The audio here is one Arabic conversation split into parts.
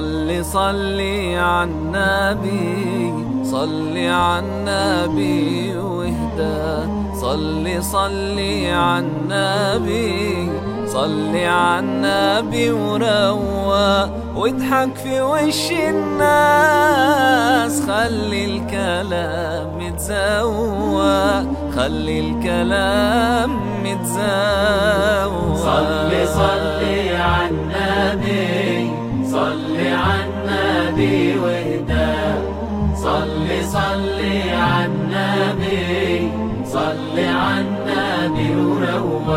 صل صل على النبي صل على النبي واهدى صل صل على النبي صل على النبي وروى. واضحك في وش الناس خلي الكلام متزوق خلي الكلام متزوق صل صل النبي واهدى صل صل على النبي. صل على النبي وروق.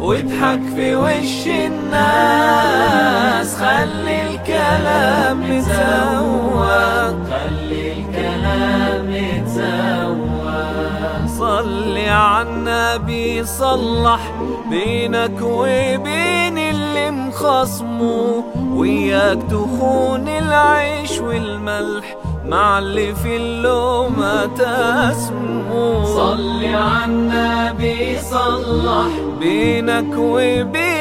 واضحك في وش الناس. خلي الكلام متزوق خلي الكلام يتزوق صل على النبي صلح بينك وبين اللي مخصمه وياك تخون العيش والملح. مع اللي في اللومة تسمو صل على النبي صلح. بينك وبين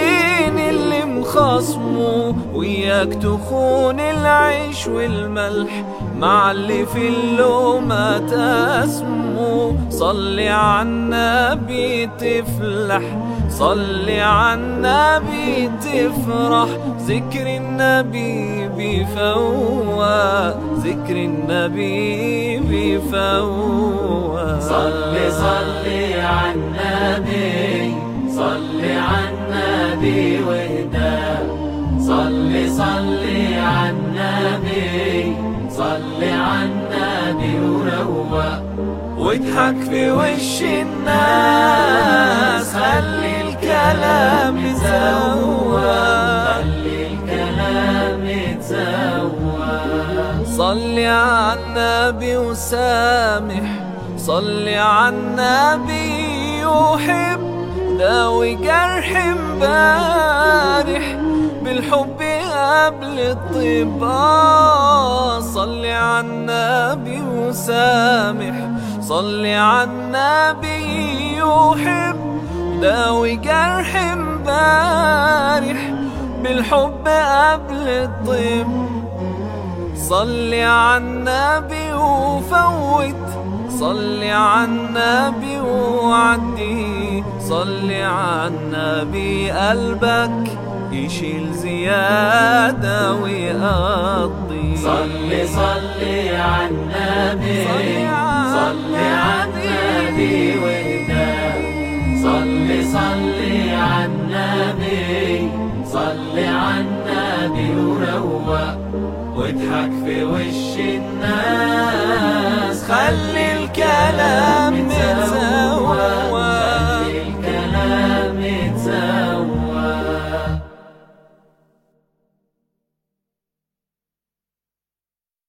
مخصمه وياك تخون العيش والملح مع اللي في اللومة تسمو. صل على النبي تفلح صل على النبي تفرح. ذكر النبي بيفوق ذكر النبي بيفوق صل صل على النبي صل على النبي. واهدى صل على النبي صل على النبي وروق واضحك في وش الناس خلي الكلام يتزوق خلي الكلام يتزوق صل على النبي وسامح صل على النبي يحب داوي جرح امبارح بالحب قبل الطب آه، صل على النبي وسامح. صل على النبي يحب داوي جرح امبارح بالحب قبل الطب. صل على النبي وفوت. صل على النبي وعدي. صل على النبي قلبك. يشيل زيادة ويقضي. صل صل على النبي. صل صل على النبي واهدى صل صل على النبي. صل على النبي وروق واضحك في وش الناس. خلي الكلام